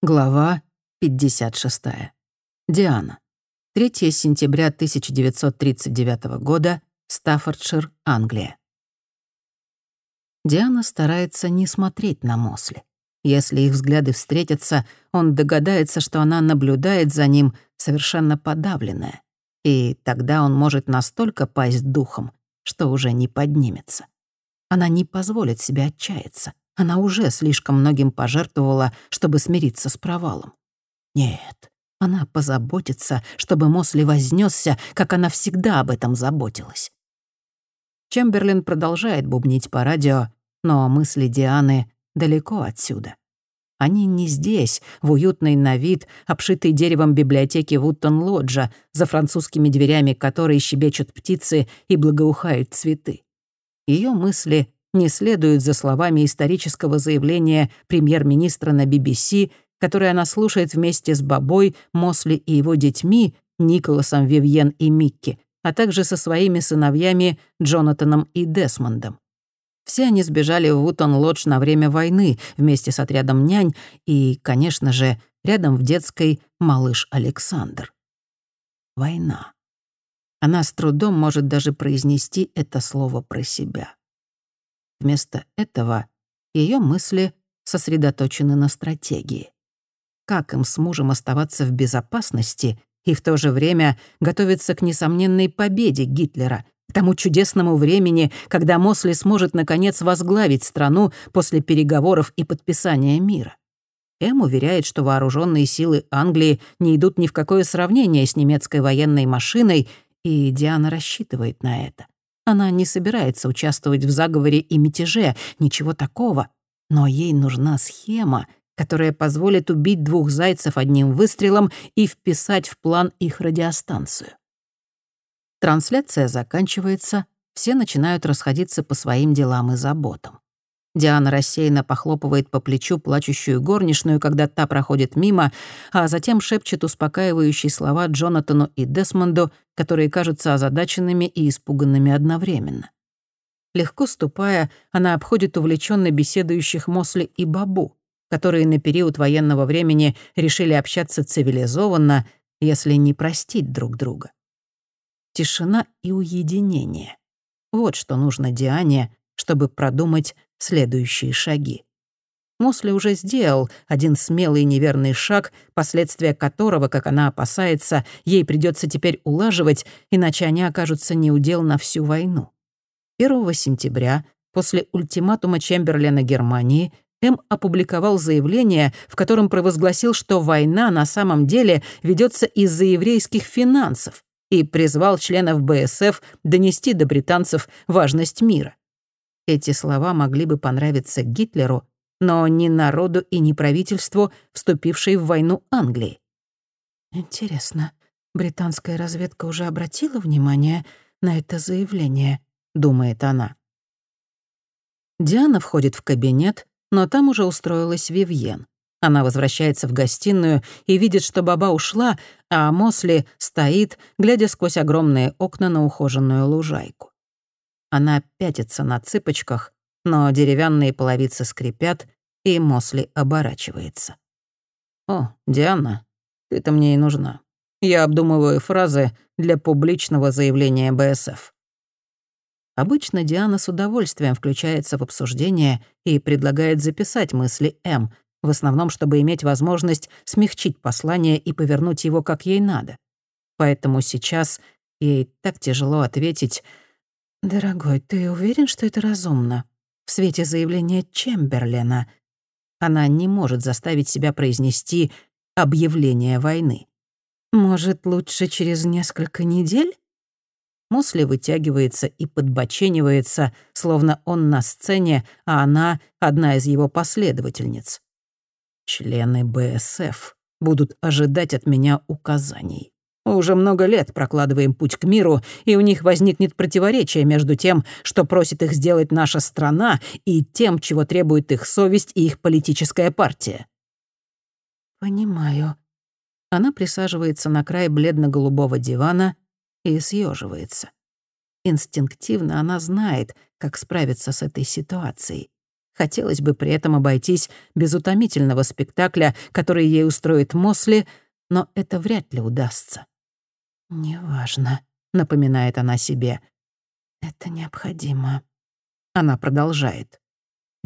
Глава 56. Диана. 3 сентября 1939 года. Стаффордшир, Англия. Диана старается не смотреть на Мосли. Если их взгляды встретятся, он догадается, что она наблюдает за ним, совершенно подавленная. И тогда он может настолько пасть духом, что уже не поднимется. Она не позволит себе отчаяться. Она уже слишком многим пожертвовала, чтобы смириться с провалом. Нет, она позаботится, чтобы Мосли вознесся, как она всегда об этом заботилась. Чемберлин продолжает бубнить по радио, но мысли Дианы далеко отсюда. Они не здесь, в уютной на вид, обшитой деревом библиотеке Вуттон-Лоджа, за французскими дверями которой щебечут птицы и благоухают цветы. Ее мысли не следуют за словами исторического заявления премьер-министра на BBC, которое она слушает вместе с Бабой, Мосли и его детьми, Николасом, Вивьен и Микки, а также со своими сыновьями Джонатаном и Десмондом. Все они сбежали в Вутон-Лодж на время войны вместе с отрядом нянь и, конечно же, рядом в детской малыш Александр. Война. Она с трудом может даже произнести это слово про себя. Вместо этого ее мысли сосредоточены на стратегии. Как им с мужем оставаться в безопасности и в то же время готовиться к несомненной победе Гитлера, к тому чудесному времени, когда Мосли сможет наконец возглавить страну после переговоров и подписания мира. Эм уверяет, что вооруженные силы Англии не идут ни в какое сравнение с немецкой военной машиной, и Диана рассчитывает на это. Она не собирается участвовать в заговоре и мятеже, ничего такого. Но ей нужна схема, которая позволит убить двух зайцев одним выстрелом и вписать в план их радиостанцию. Трансляция заканчивается, все начинают расходиться по своим делам и заботам. Диана рассеянно похлопывает по плечу плачущую горничную, когда та проходит мимо, а затем шепчет успокаивающие слова Джонатану и Десмонду, которые кажутся озадаченными и испуганными одновременно. Легко ступая, она обходит увлеченно беседующих Мосли и Бабу, которые на период военного времени решили общаться цивилизованно, если не простить друг друга. Тишина и уединение. Вот что нужно Диане, чтобы продумать следующие шаги. Мосли уже сделал один смелый и неверный шаг, последствия которого, как она опасается, ей придется теперь улаживать, иначе они окажутся неудел на всю войну. 1 сентября, после ультиматума Чемберлена Германии, М опубликовал заявление, в котором провозгласил, что война на самом деле ведется из-за еврейских финансов и призвал членов БСФ донести до британцев важность мира. Эти слова могли бы понравиться Гитлеру, но ни народу и ни правительству, вступившей в войну Англии. «Интересно, британская разведка уже обратила внимание на это заявление?» — думает она. Диана входит в кабинет, но там уже устроилась Вивьен. Она возвращается в гостиную и видит, что баба ушла, а Мосли стоит, глядя сквозь огромные окна на ухоженную лужайку. Она пятится на цыпочках, но деревянные половицы скрипят, и Мосли оборачивается. «О, Диана, ты-то мне и нужна. Я обдумываю фразы для публичного заявления БСФ». Обычно Диана с удовольствием включается в обсуждение и предлагает записать мысли М, в основном, чтобы иметь возможность смягчить послание и повернуть его как ей надо. Поэтому сейчас ей так тяжело ответить «Дорогой, ты уверен, что это разумно? В свете заявления Чемберлена она не может заставить себя произнести объявление войны. Может, лучше через несколько недель?» Мосли вытягивается и подбоченивается, словно он на сцене, а она — одна из его последовательниц. Члены БСФ будут ожидать от меня указаний. Мы уже много лет прокладываем путь к миру, и у них возникнет противоречие между тем, что просит их сделать наша страна, и тем, чего требует их совесть и их политическая партия». «Понимаю». Она присаживается на край бледно-голубого дивана и съеживается. Инстинктивно она знает, как справиться с этой ситуацией. Хотелось бы при этом обойтись без утомительного спектакля, который ей устроит Мосли, но это вряд ли удастся. «Неважно», — напоминает она себе. «Это необходимо». Она продолжает.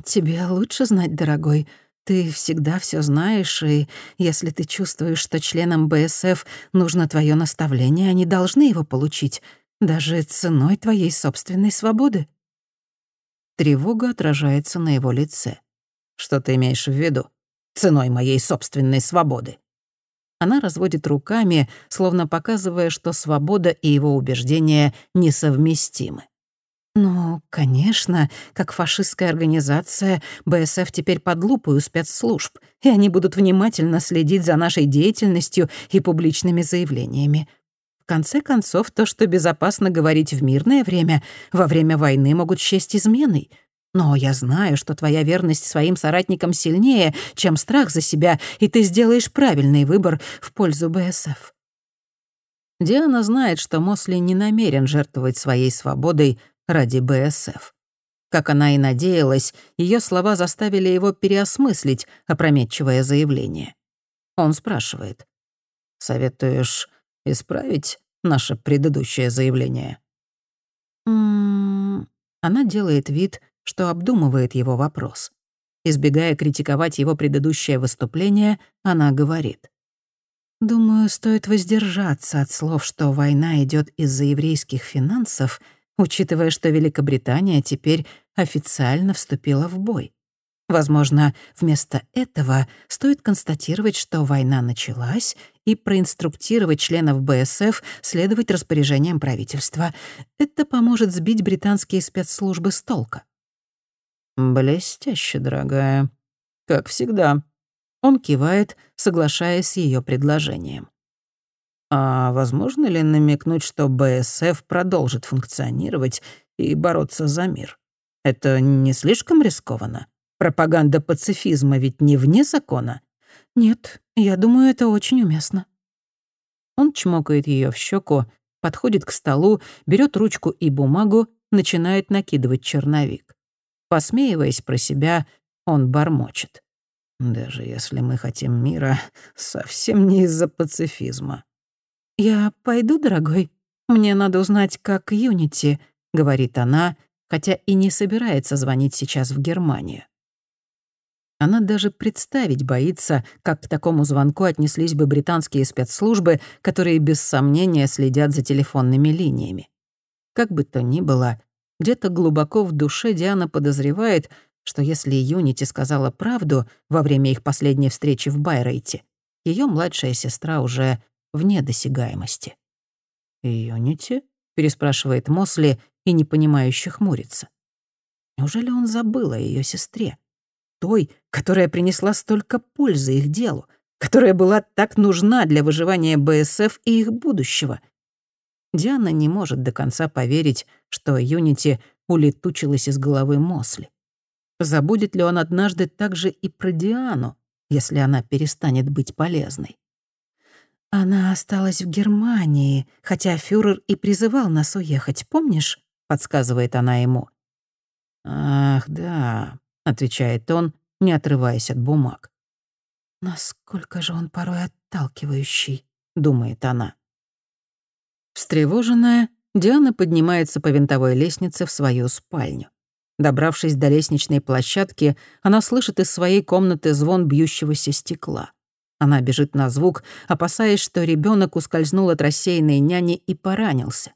«Тебе лучше знать, дорогой. Ты всегда все знаешь, и если ты чувствуешь, что членам БСФ нужно твое наставление, они должны его получить, даже ценой твоей собственной свободы». Тревога отражается на его лице. «Что ты имеешь в виду? Ценой моей собственной свободы?» Она разводит руками, словно показывая, что свобода и его убеждения несовместимы. «Ну, конечно, как фашистская организация, БСФ теперь под лупой у спецслужб, и они будут внимательно следить за нашей деятельностью и публичными заявлениями. В конце концов, то, что безопасно говорить в мирное время, во время войны могут счесть изменой. Но я знаю, что твоя верность своим соратникам сильнее, чем страх за себя, и ты сделаешь правильный выбор в пользу БСФ. Диана знает, что Мосли не намерен жертвовать своей свободой ради БСФ. Как она и надеялась, ее слова заставили его переосмыслить опрометчивое заявление. Он спрашивает. «Советуешь исправить наше предыдущее заявление?» «М-м-м...» Она делает вид, что обдумывает его вопрос. Избегая критиковать его предыдущее выступление, она говорит. «Думаю, стоит воздержаться от слов, что война идет из-за еврейских финансов, учитывая, что Великобритания теперь официально вступила в бой. Возможно, вместо этого стоит констатировать, что война началась, и проинструктировать членов БСФ следовать распоряжениям правительства. Это поможет сбить британские спецслужбы с толка. «Блестяще, дорогая. Как всегда». Он кивает, соглашаясь с ее предложением. А возможно ли намекнуть, что БСФ продолжит функционировать и бороться за мир? Это не слишком рискованно? Пропаганда пацифизма ведь не вне закона? Нет, я думаю, это очень уместно. Он чмокает ее в щеку, подходит к столу, берет ручку и бумагу, начинает накидывать черновик. Посмеиваясь про себя, он бормочет. «Даже если мы хотим мира, совсем не из-за пацифизма». «Я пойду, дорогой. Мне надо узнать, как Юнити», — говорит она, хотя и не собирается звонить сейчас в Германию. Она даже представить боится, как к такому звонку отнеслись бы британские спецслужбы, которые без сомнения следят за телефонными линиями. Как бы то ни было, где-то глубоко в душе Диана подозревает, что если Юнити сказала правду во время их последней встречи в Байрейте, ее младшая сестра уже вне досягаемости. «Юнити?» — переспрашивает Мосли и непонимающе хмурится. Неужели он забыл о ее сестре? Той, которая принесла столько пользы их делу, которая была так нужна для выживания БСФ и их будущего — Диана не может до конца поверить, что Юнити улетучилась из головы Мосли. Забудет ли он однажды также и про Диану, если она перестанет быть полезной? «Она осталась в Германии, хотя фюрер и призывал нас уехать, помнишь?» — подсказывает она ему. «Ах, да», — отвечает он, не отрываясь от бумаг. «Насколько же он порой отталкивающий», — думает она. Встревоженная, Диана поднимается по винтовой лестнице в свою спальню. Добравшись до лестничной площадки, она слышит из своей комнаты звон бьющегося стекла. Она бежит на звук, опасаясь, что ребенок ускользнул от рассеянной няни и поранился.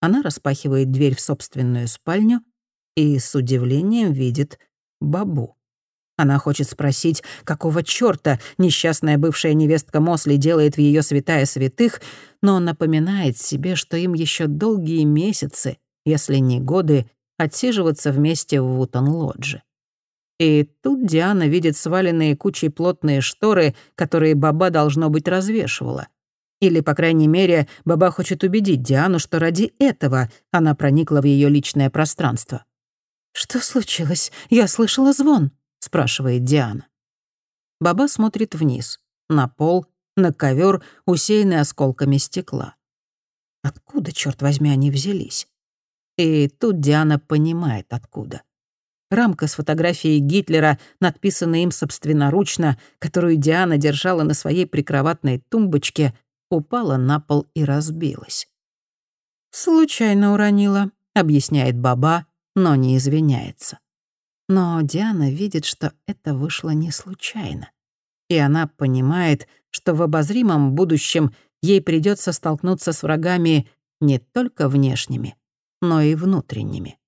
Она распахивает дверь в собственную спальню и с удивлением видит бабу. Она хочет спросить, какого чёрта несчастная бывшая невестка Мосли делает в её святая святых, но напоминает себе, что им ещё долгие месяцы, если не годы, отсиживаться вместе в Вутон-Лодже. И тут Диана видит сваленные кучей плотные шторы, которые Баба, должно быть, развешивала. Или, по крайней мере, Баба хочет убедить Диану, что ради этого она проникла в её личное пространство. «Что случилось? Я слышала звон», — спрашивает Диана. Баба смотрит вниз, на пол, на ковер, усеянный осколками стекла. Откуда, черт возьми, они взялись? И тут Диана понимает, откуда. рамка с фотографией Гитлера, надписанная им собственноручно, которую Диана держала на своей прикроватной тумбочке, упала на пол и разбилась. «Случайно уронила», — объясняет Баба, но не извиняется. Но Диана видит, что это вышло не случайно. И она понимает, что в обозримом будущем ей придется столкнуться с врагами не только внешними, но и внутренними.